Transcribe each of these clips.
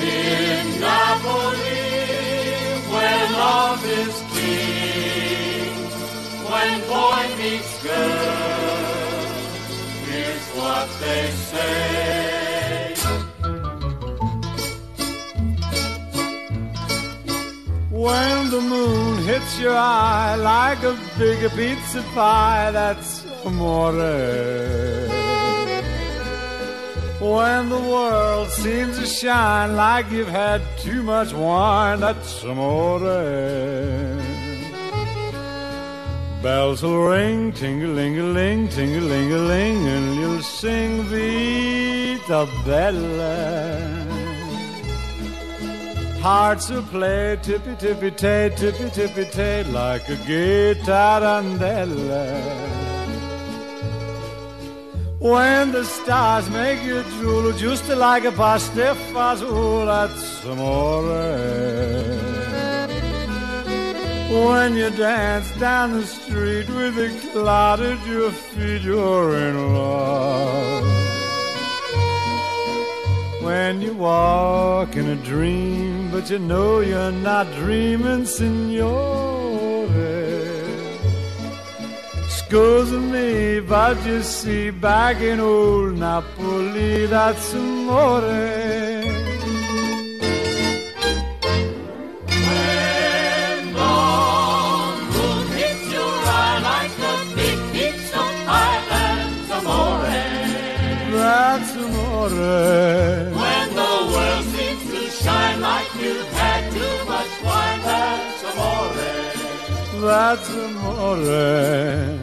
In Napoli, where love is king, when boy meets girl, here's what they say. When the moon hits your eye like a big pizza pie, that's amore. When the world seems to shine like you've had too much wine, that's amore. Bells will ring, ting-a-ling-a-ling, ting-a-ling-a-ling, and you'll sing Vita Bella. Hearts will play tippy tippy tay, tippy tippy tay, like a gay tarantella. When the stars make you drool, just like a pasta fazool, that's amore. When you dance down the street with a cloud at your feet, you're in love. When you walk in a dream, but you know you're not dreaming, signore. Scusa me, but you see, back in old Napoli, that's amore. That's amore.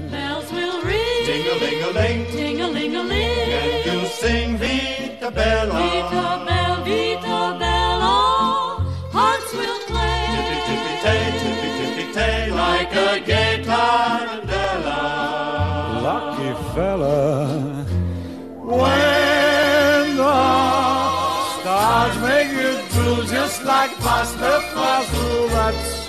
Bells will ring, Ding-a-ling-a-ling, ting-a-ling-a-ling. and you'll sing Vita Bella. Vita bella, vita bella, hearts will play. Tippy tay, tippy tippy tay, like a gay tarantella. lucky fella. When the stars make you drool just like pasta fazool, that's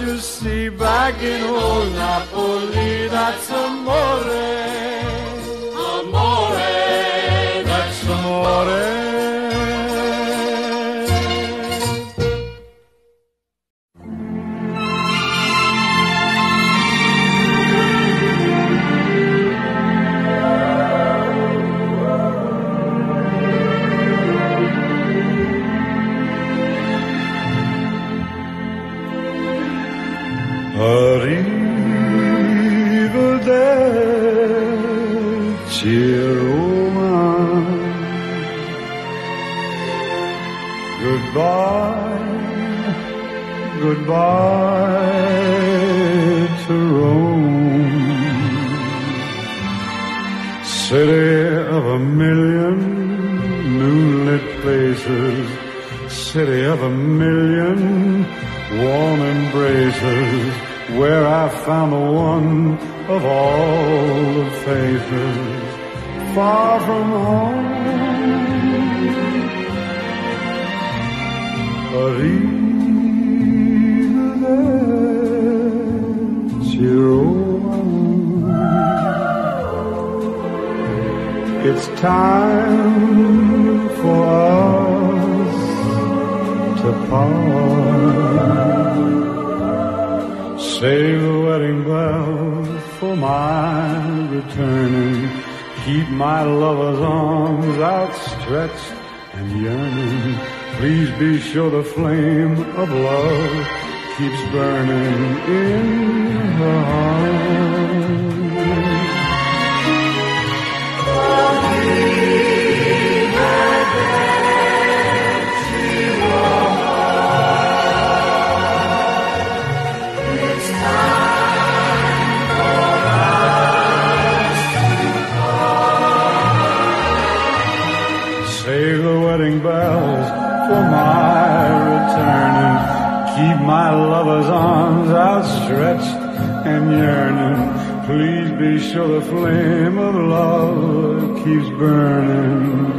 You see, back in old Napoli, that's amore. Amore. That's amore. Keep my lover's arms outstretched and yearning. Please be sure the flame of love keeps burning in her heart. Stretched and yearning. Please be sure the flame of love keeps burning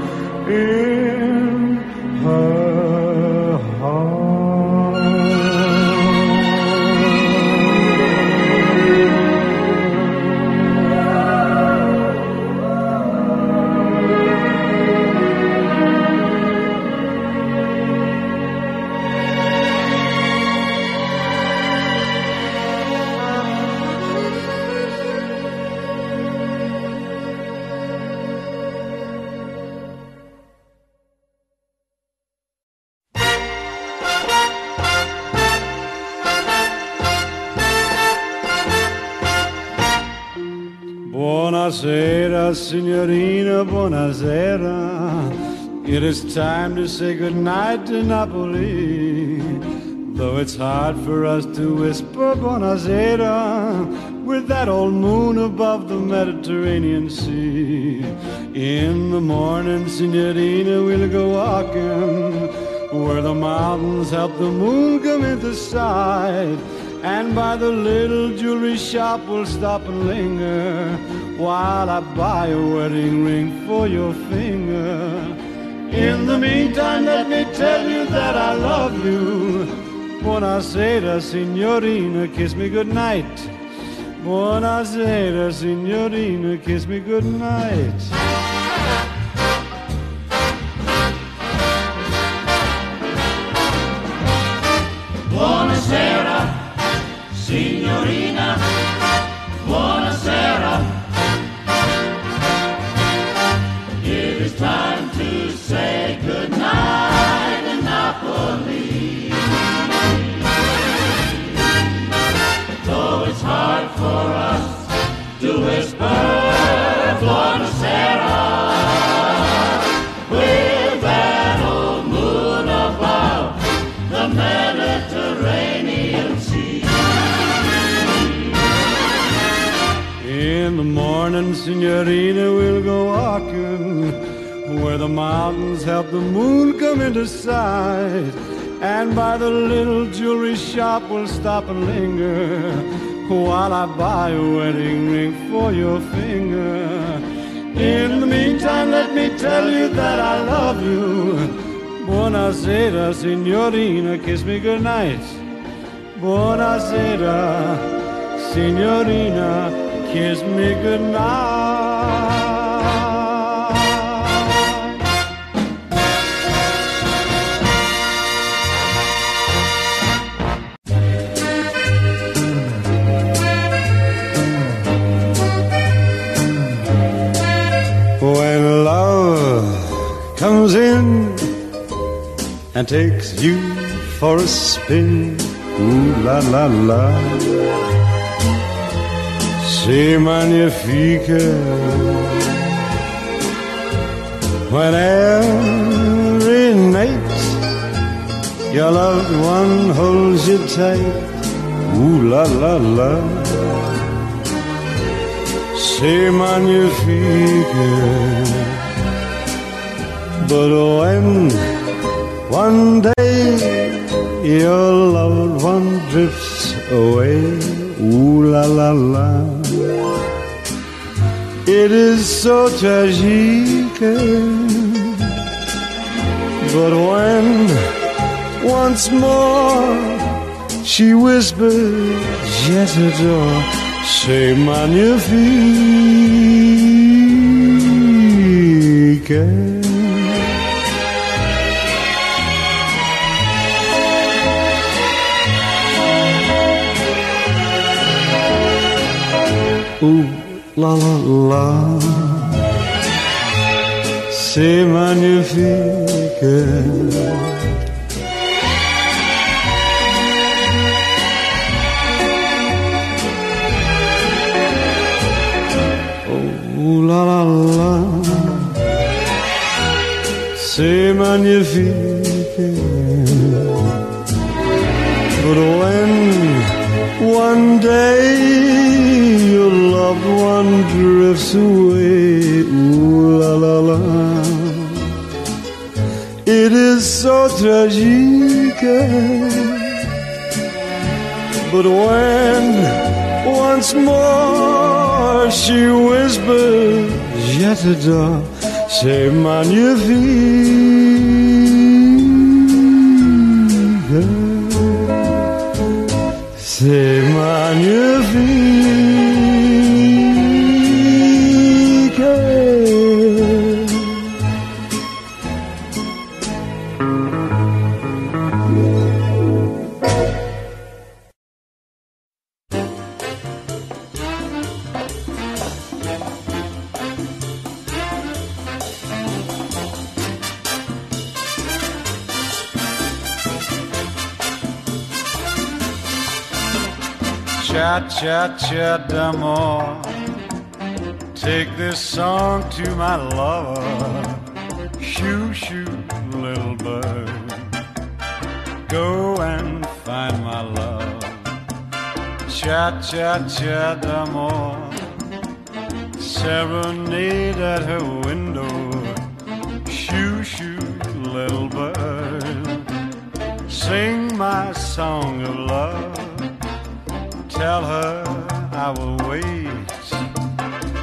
It is time to say goodnight to Napoli. Though it's hard for us to whisper buonasera with that old moon above the Mediterranean Sea. In the morning, signorina, we'll go walking where the mountains help the moon come into sight. And by the little jewelry shop we'll stop and linger while I buy a wedding ring for your finger. In the meantime, let me tell you that I love you. Buonasera, signorina, kiss me goodnight. Buonasera, signorina, kiss me goodnight. Signorina, we'll go walking where the mountains help the moon come into sight. And by the little jewelry shop, we'll stop and linger while I buy a wedding ring for your finger. In the meantime, let me tell you that I love you. Buonasera, signorina, kiss me goodnight. Buonasera, signorina, kiss me goodnight. Comes in and takes you for a spin, ooh la la la. C'est magnifique. When every night your loved one holds you tight, ooh la la la. C'est magnifique. But when one day your loved one drifts away, ooh la la la. It is so tragique. But when once more she whispers, Je t'adore, c'est magnifique. Ooh la la la, c'est magnifique. Ooh la la la, c'est magnifique. But when one day drifts away, ooh la la la, it is so tragic. But when once more she whispers, Je t'adore, c'est magnifique. C'est magnifique. Cha cha cha d'amour. Take this song to my lover. Shoo shoo, little bird. Go and find my love. Cha cha cha d'amour. Serenade at her window. Shoo shoo, little bird. Sing my song of love. Tell her I will wait.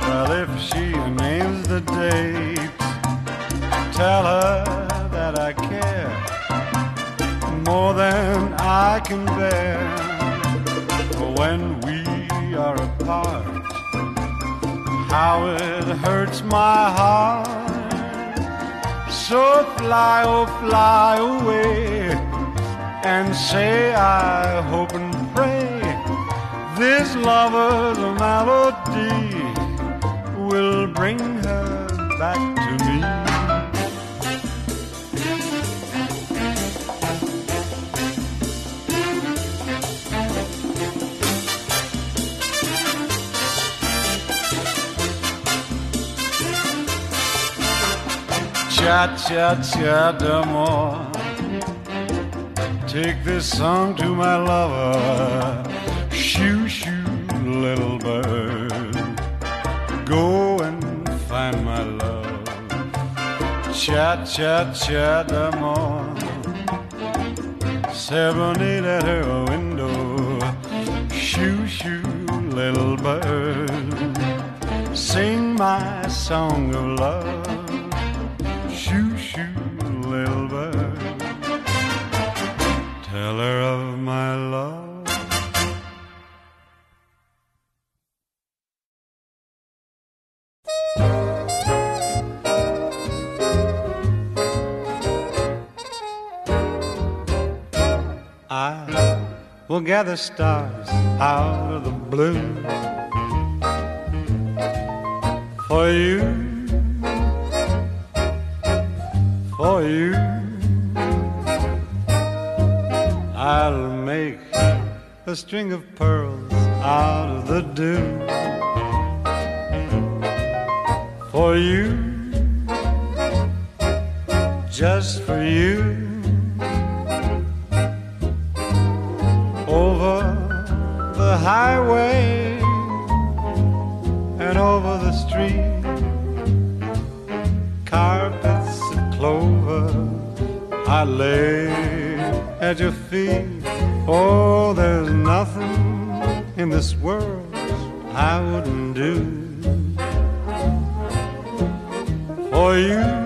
Well, if she names the date, tell her that I care more than I can bear. When we are apart, how it hurts my heart. So fly, oh, fly away and say I hope and pray this lover's melody will bring her back to me. Cha cha cha d'amour. Take this song to my lover. Go and find my love. Cha cha cha d'amour. Serenade at her window. Shoo shoo, little bird. Sing my song of love. Will gather stars out of the blue for you, for you. I'll make a string of pearls out of the dew for you, just for you. Highway and over the street. Carpets of clover I lay at your feet. Oh, there's nothing in this world I wouldn't do for you,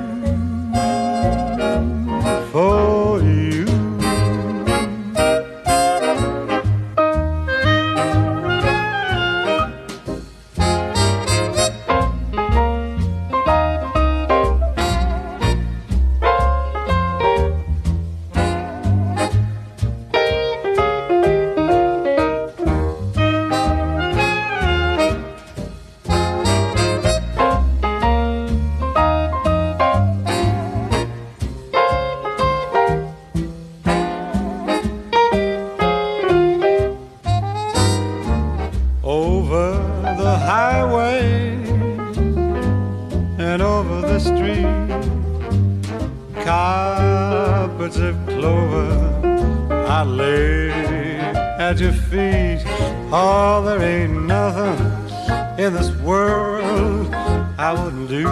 in this world I wouldn't do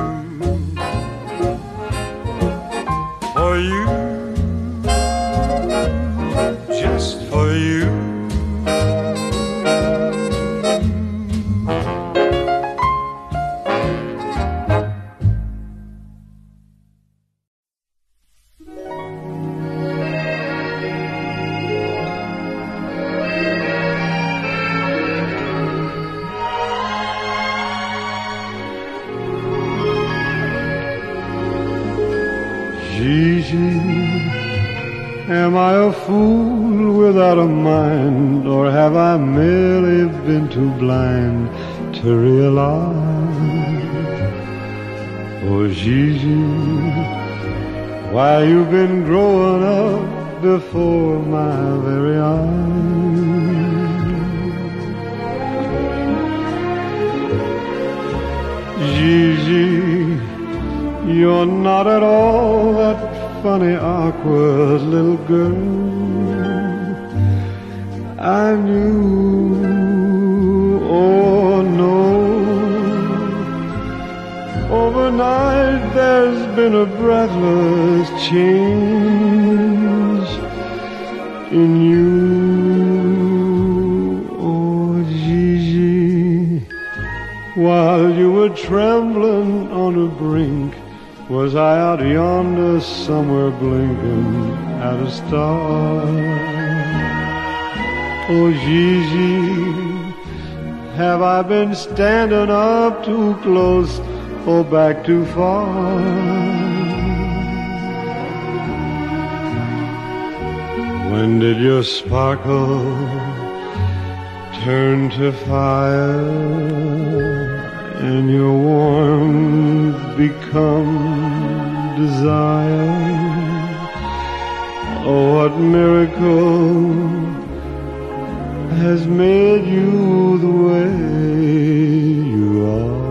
why you've been growing up before out yonder somewhere blinking at a star? Oh, Gigi, have I been standing up too close or back too far? When did your sparkle turn to fire and your warmth become desire? Oh, what miracle has made you the way you are?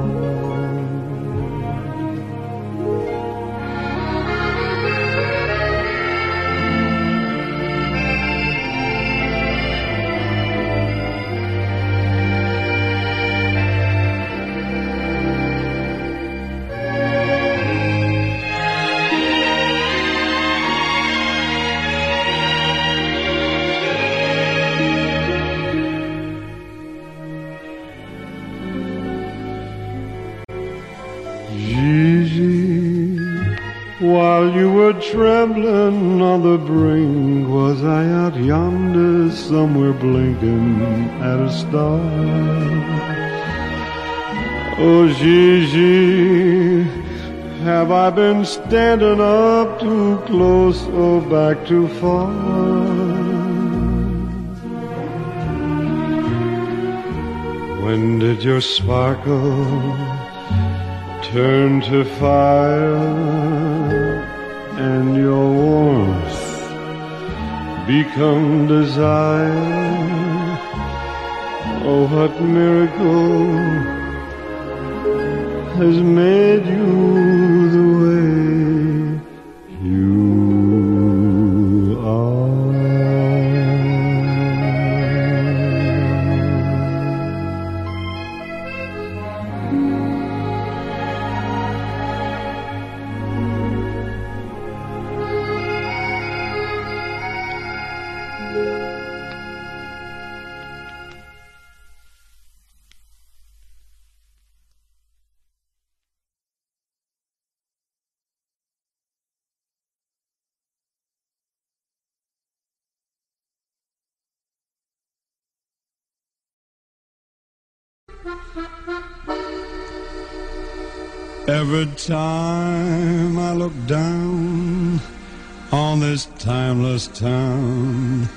While you were trembling on the brink, was I out yonder somewhere blinking at a star? Oh, Gigi, have I been standing up too close or back too far? When did your sparkle turn to fire become desire? Oh, what miracle has made you the way Every time I look down on this timeless town,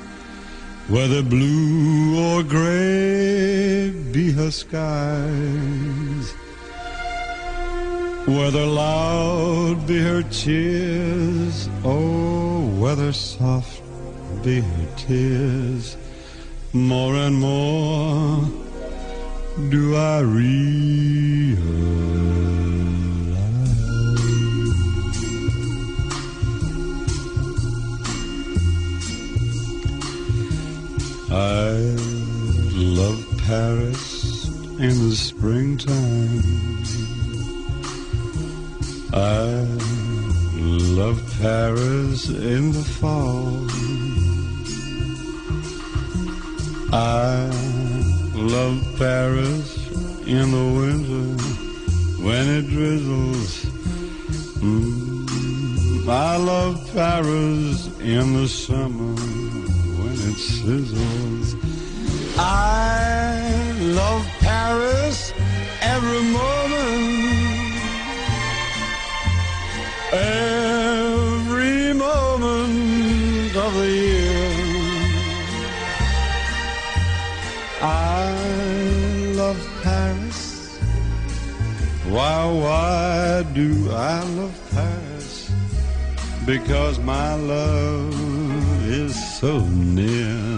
whether blue or gray be her skies, whether loud be her cheers, or oh, whether soft be her tears, more and more do I realize. I love Paris in the springtime. I love Paris in the fall. I love Paris in the winter when it drizzles. Mm, I love Paris in the summer when it sizzles. I love Paris every moment. Every moment of the year. I love Paris. Why, why do I love Paris? Because my love is so near.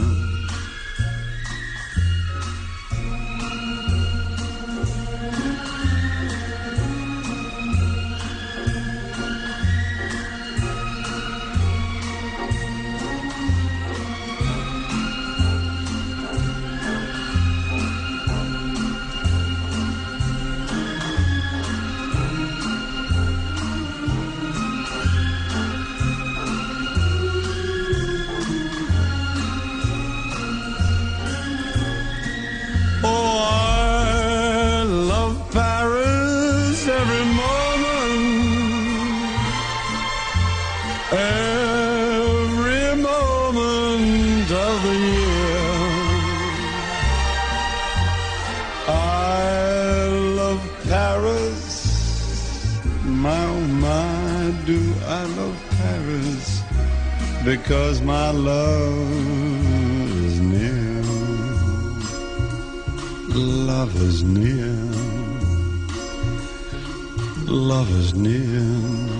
Paris because my love is near love is near. Love is near.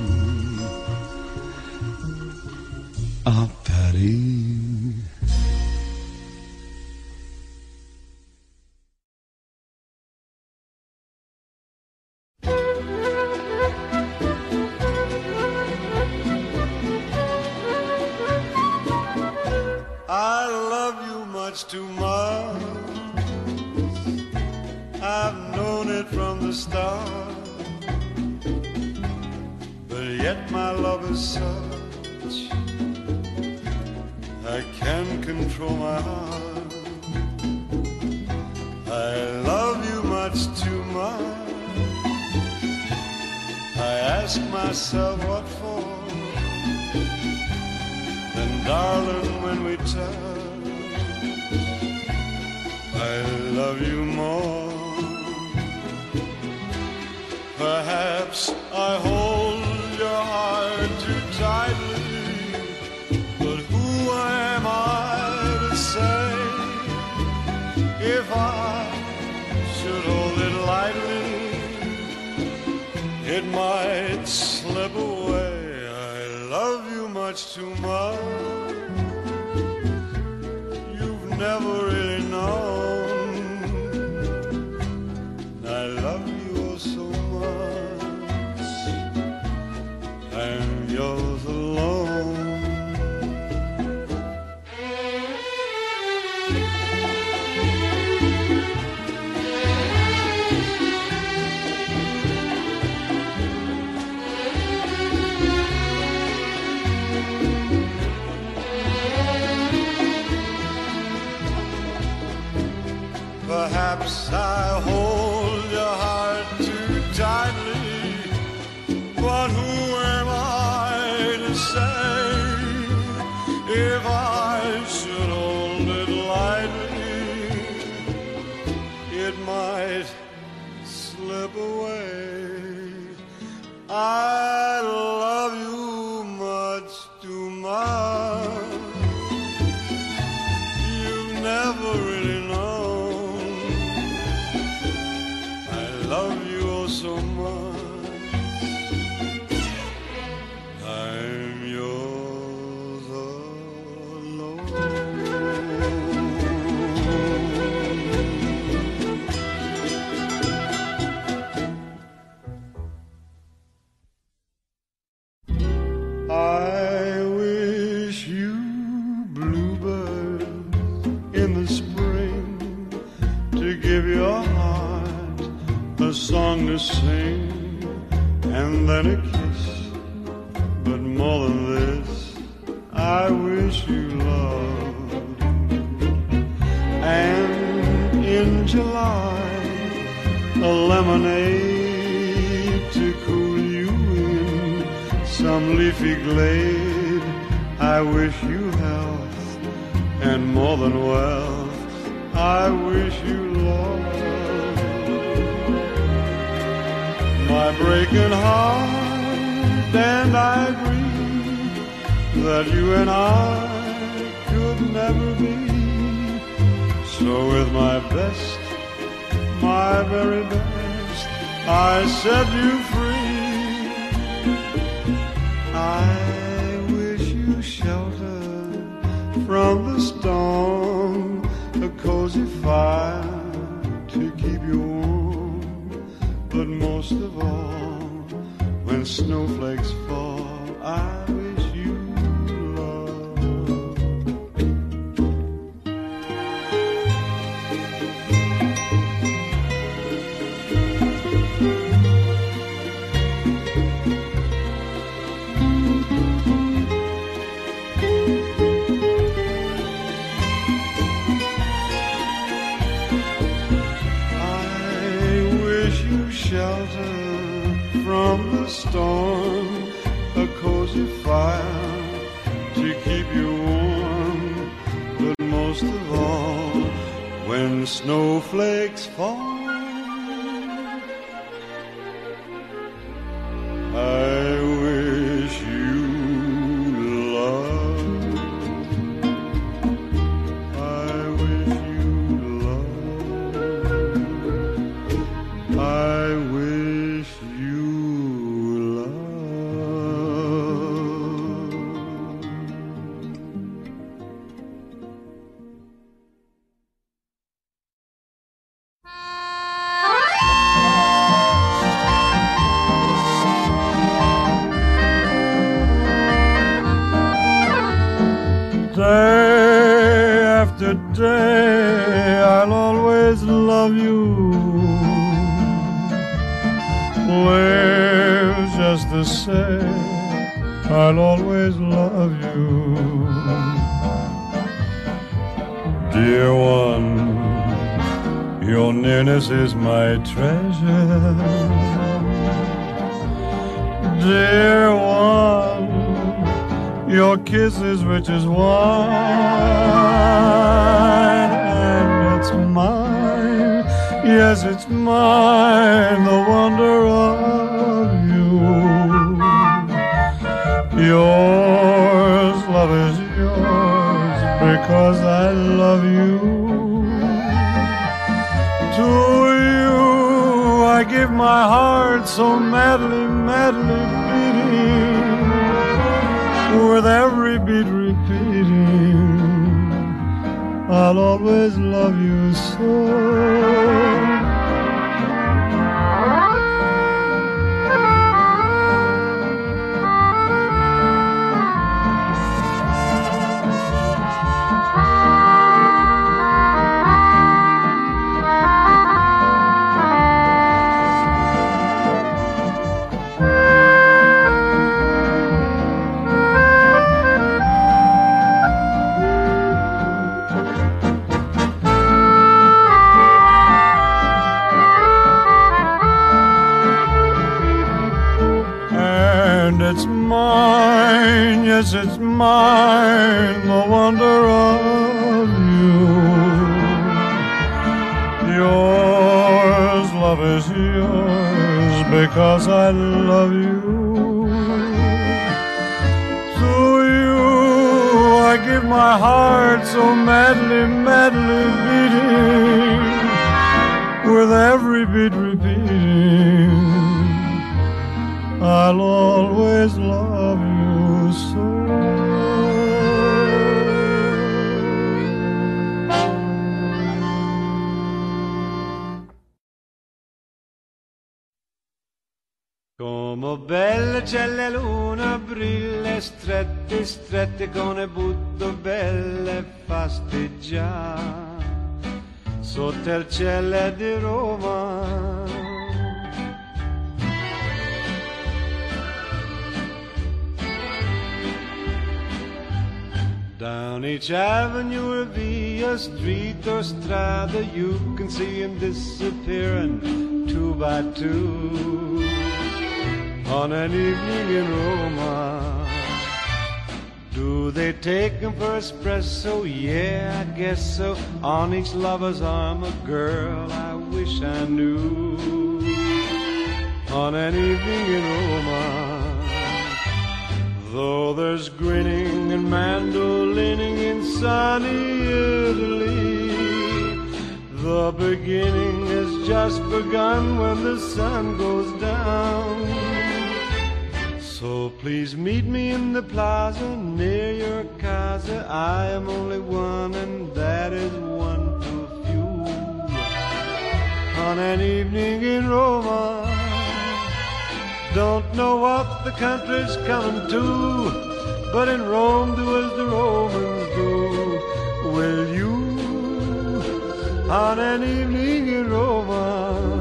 Much too much. You've never I a song to sing and then a kiss. But more than this, I wish you love. And in July, a lemonade to cool you in some leafy glade. I wish you health and more than wealth. I wish you love. My breaking heart, and I agree that you and I could never be. So with my best, my very best, I set you free. I wish you shelter from the storm, a cozy fire most of all, when snowflakes fall, I wish storm, a cozy fire to keep you warm. But most of all, when snowflakes fall, every repeating, I'll always love you so. Down each avenue or via street or strada, you can see him disappearing two by two on an evening in Roma. Do they take him for espresso? Yeah, I guess so. On each lover's arm, a girl I wish I knew. On an evening in Roma, though there's grinning and mandolining in sunny Italy, the beginning has just begun when the sun goes down. So please meet me in the plaza near your casa. I am only one, and that is one too few. On an evening in Roma, don't know what the country's coming to, but in Rome do as the Romans do. Will you, on an evening in Roma?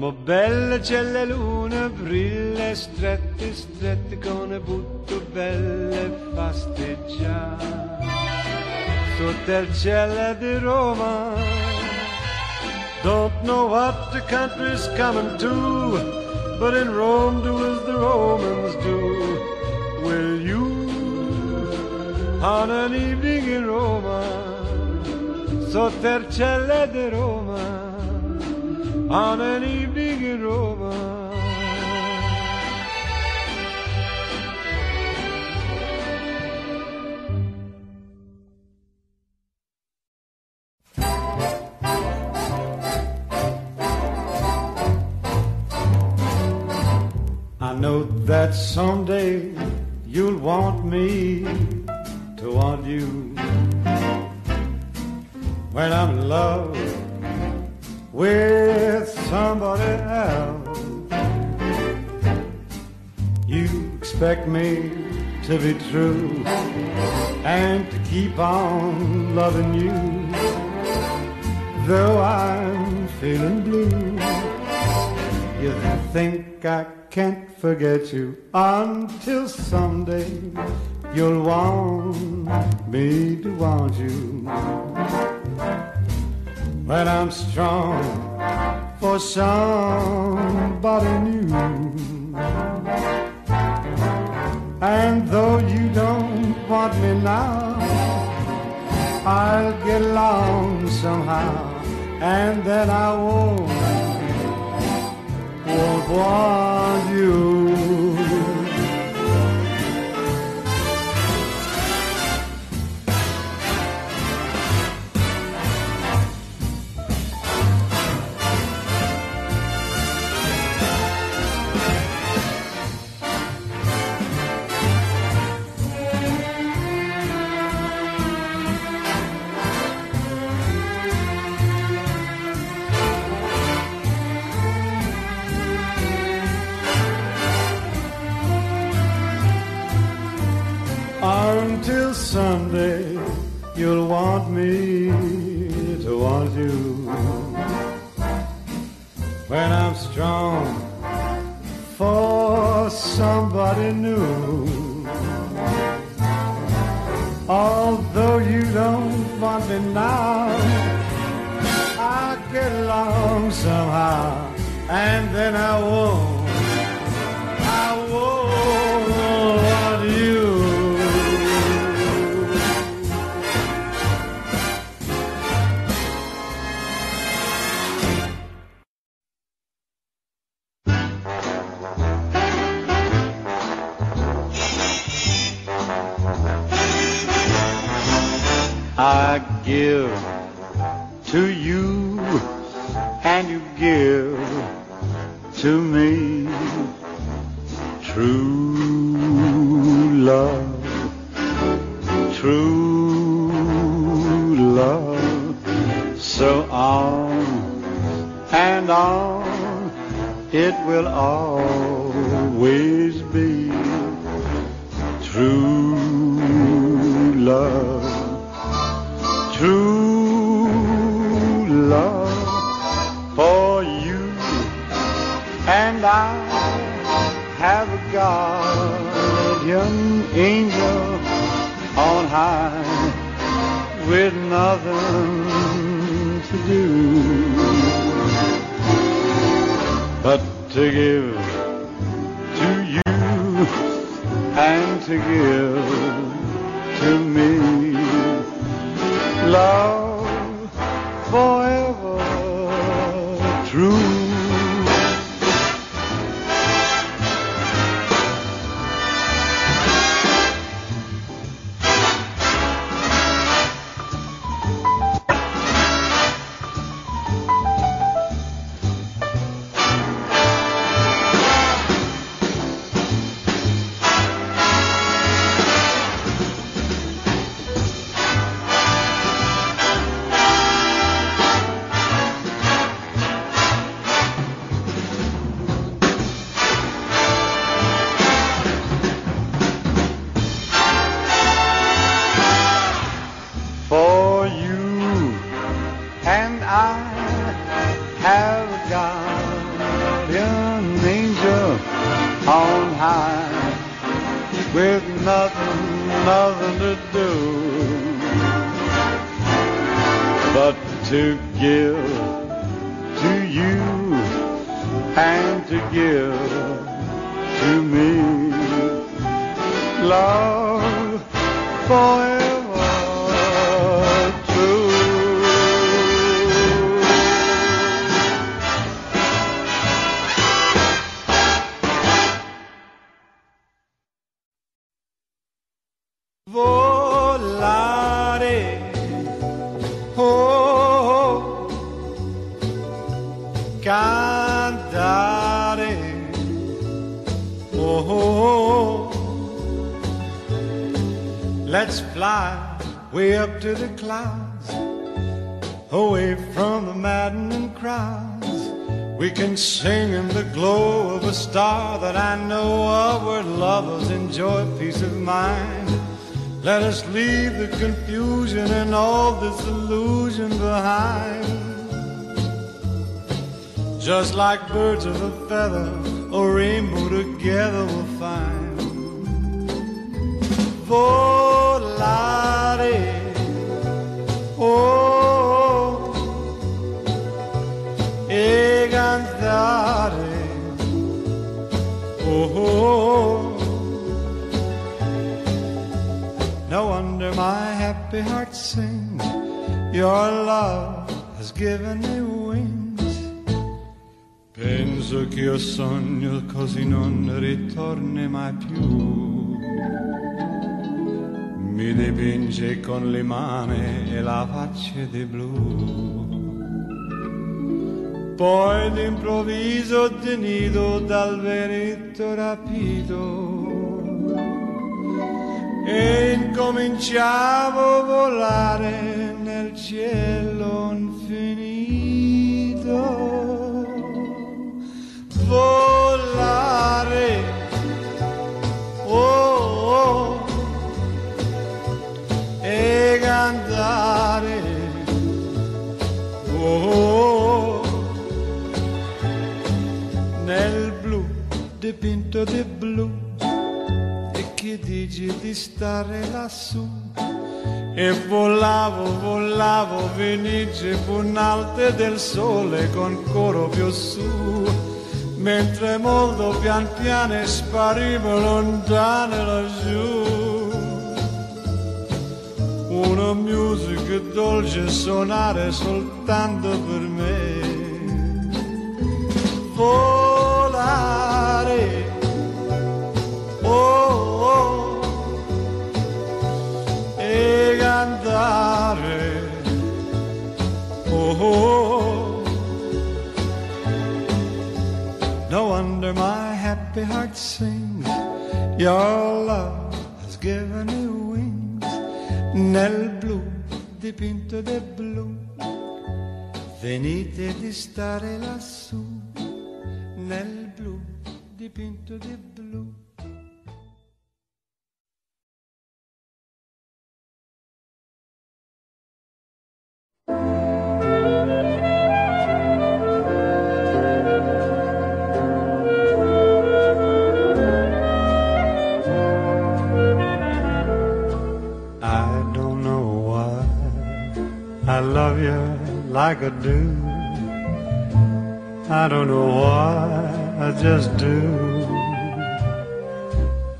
Come bella c'è la luna, brilla strette, strette con butto belle fasteggiare. Sotto il cielo di Roma, don't know what the country's coming to, but in Rome do as the Romans do. Will you, on an evening in Roma, sotto il cielo di Roma, on an evening Roma. I know that someday you'll want me to want you. When I'm in love expect me to be true and to keep on loving you. Though I'm feeling blue, you think I can't forget you until someday you'll want me to want you. When I'm strong for somebody new. And though you don't want me now, I'll get along somehow, and then I won't won't want you. It will always be true love. True love for you and I have a guardian angel on high with nothing to do to give to you and to give to me but to give to you and to give to me. Love forever fly way up to the clouds, away from the maddening crowds. We can sing in the glow of a star that I know of where lovers enjoy peace of mind. Let us leave the confusion and all this illusion behind. Just like birds of a feather, a rainbow together we'll find. Oh, e oh. No wonder my happy heart sings. Your love has given me wings. Penso che sogno così non ritorni mai più. Mi dipinge con le mani e la faccia di blu. Poi d'improvviso tenido dal veretto rapito e incominciavo a volare nel cielo di blu e che dici di stare lassù? E volavo, volavo, venice punalte del sole con coro più su. Mentre molto pian piano sparivo lontano laggiù. Una musica dolce suonare soltanto per me. Volare cantare oh, oh. No wonder my happy heart sings. Your love has given me wings. Nel blu dipinto di blu. Venite di stare lassù. Nel blu dipinto di blu do. I don't know why I just do.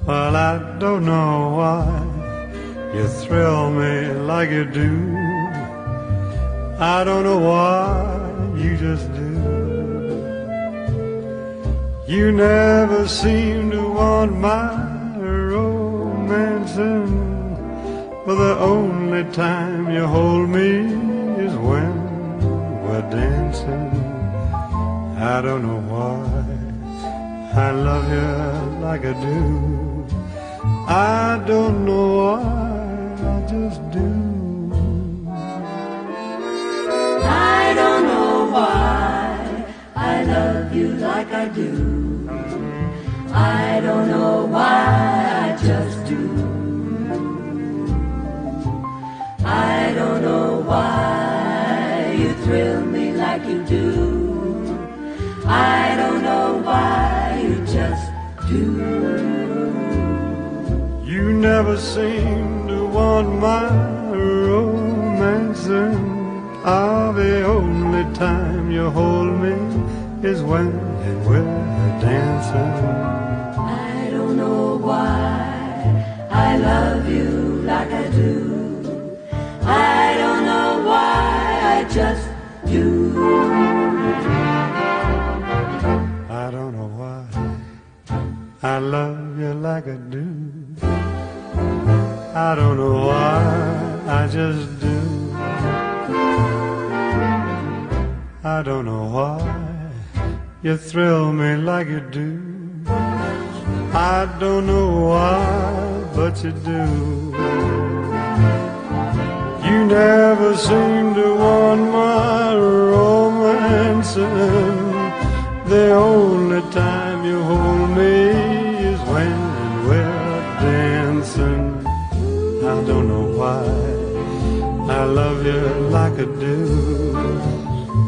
Well, I don't know why you thrill me like you do. I don't know why you just do. You never seem to want my romancing, but the only time you hold me dancing. I don't know why I love you like I do. I don't know why I just do. I don't know why I love you like I do. I don't know why I just do. I don't know you do. I don't know why you just do. You never seem to want my romancing. Ah, the only time you hold me is when we're dancing. I don't know why I love you like I do. I don't know why I just do. I don't know why I love you like I do. I don't know why I just do. I don't know why you thrill me like you do. I don't know why, but you do. You never seem to want my romancing. The only time you hold me is when we're dancing. I don't know why I love you like I do.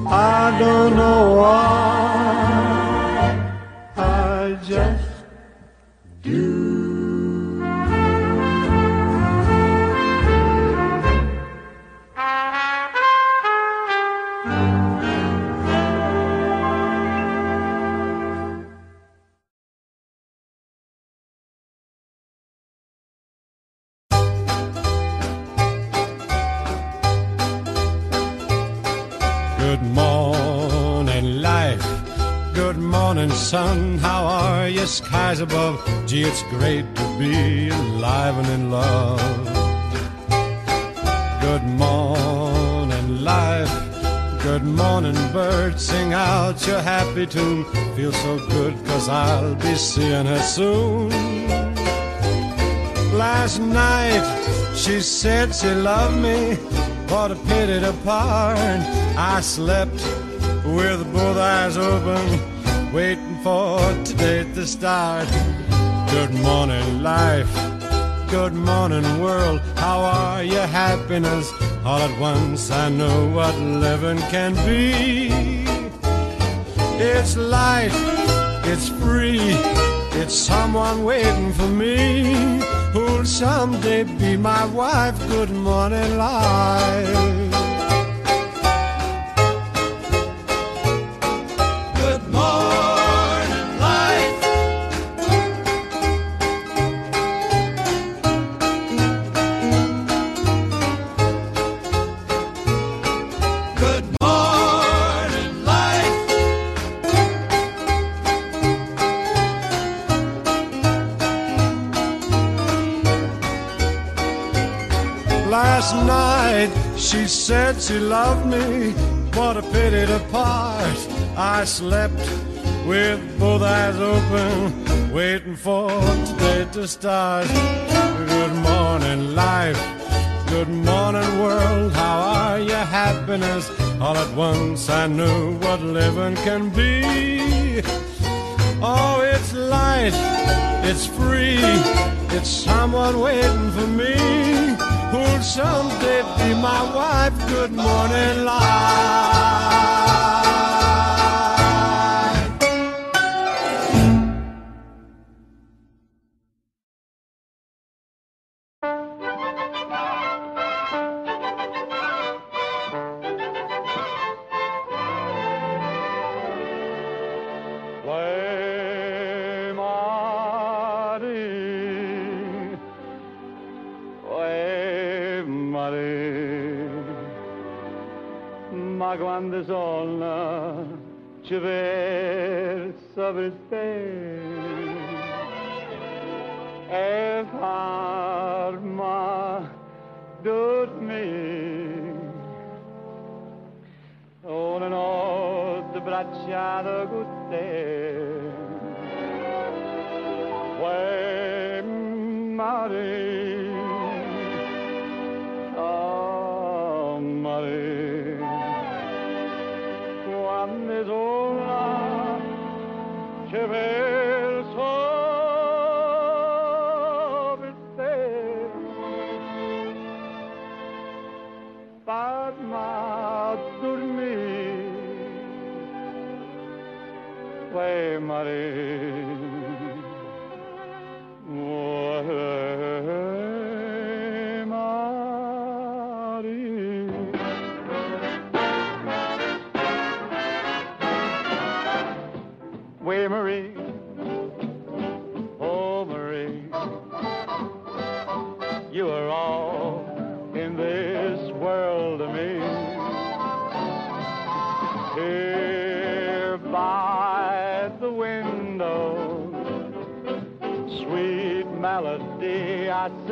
I don't know why I just sun. How are you? Skies above. Gee, it's great to be alive and in love. Good morning, life. Good morning, bird. Sing out your happy tune. Feel so good, cause I'll be seeing her soon. Last night she said she loved me. What a pity to part. I slept with both eyes open, waiting for today to start. Good morning, life. Good morning, world. How are you? Happiness. All at once, I know what living can be. It's light, it's free, it's someone waiting for me who'll someday be my wife. Good morning, life. She loved me. What a pity to part. I slept with both eyes open, waiting for today to start. Good morning, life. Good morning, world. How are you? Happiness. All at once I knew what living can be. Oh, it's light, it's free, it's someone waiting for me who'll someday be my wife. Good morning, life. Melody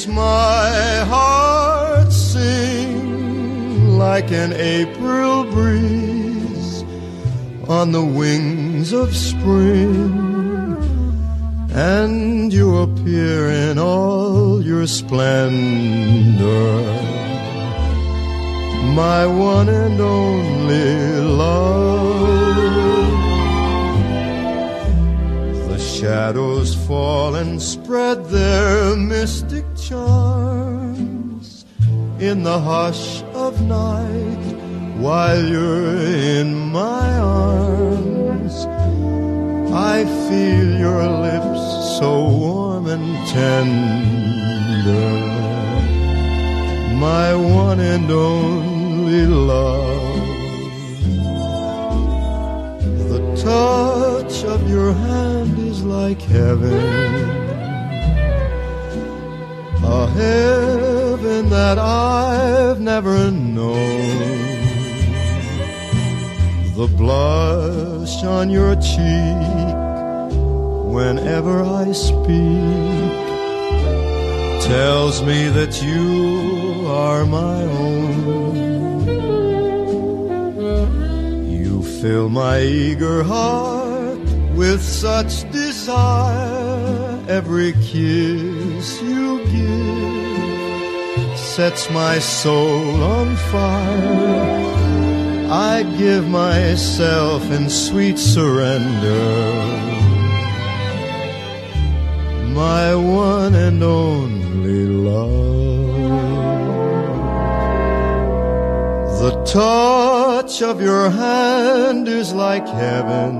makes my heart sing like an April breeze on the wings of spring. And you appear in all your splendor, my one and only love. The shadows fall and spread their charms in the hush of night while you're in my arms. I feel your lips so warm and tender, my one and only love. The touch of your hand is like heaven, a heaven that I've never known. The blush on your cheek whenever I speak tells me that you are my own. You fill my eager heart with such desire. Every kiss you give sets my soul on fire. I give myself in sweet surrender. My one and only love. The touch of your hand is like heaven,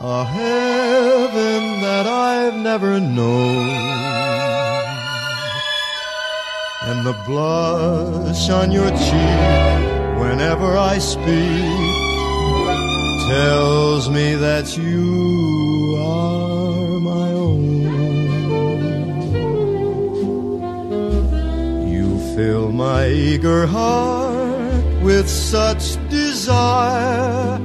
a heaven that I've never known. And the blush on your cheek whenever I speak tells me that you are my own. You fill my eager heart with such desire.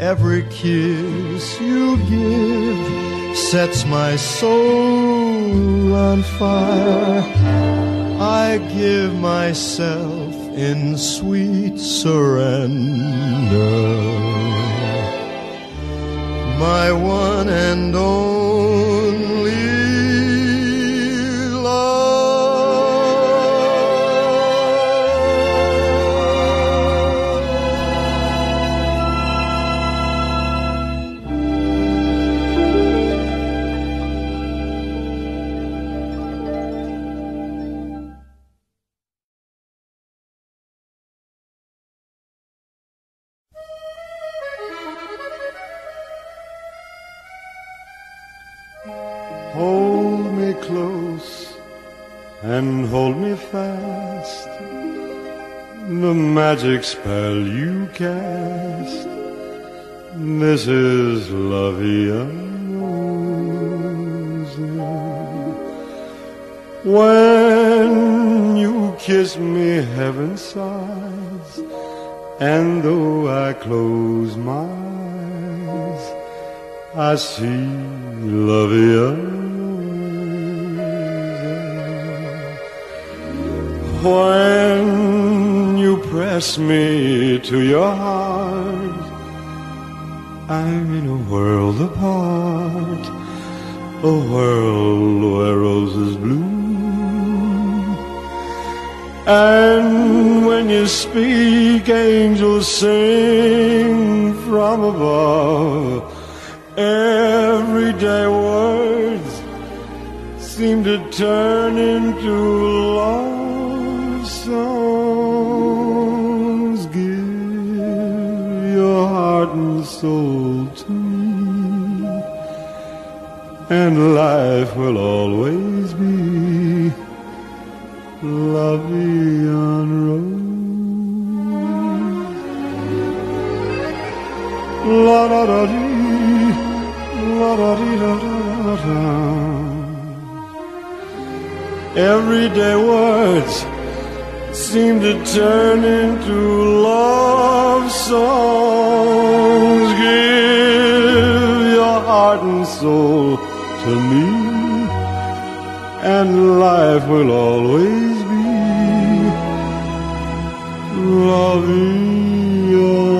Every kiss you give sets my soul on fire. I give myself in sweet surrender. My one and only magic spell you cast. La Vie When you kiss me, heaven sighs, and though I close my eyes, I see Vie When press me to your heart, I'm in a world apart, a world where roses bloom. And when you speak, angels sing from above. Everyday words seem to turn into love songs. Soul to me, and life will always be Vie en Rose. La da da la da dee da da da. Everyday words seem to turn into love songs. Give your heart and soul to me, and life will always be La Vie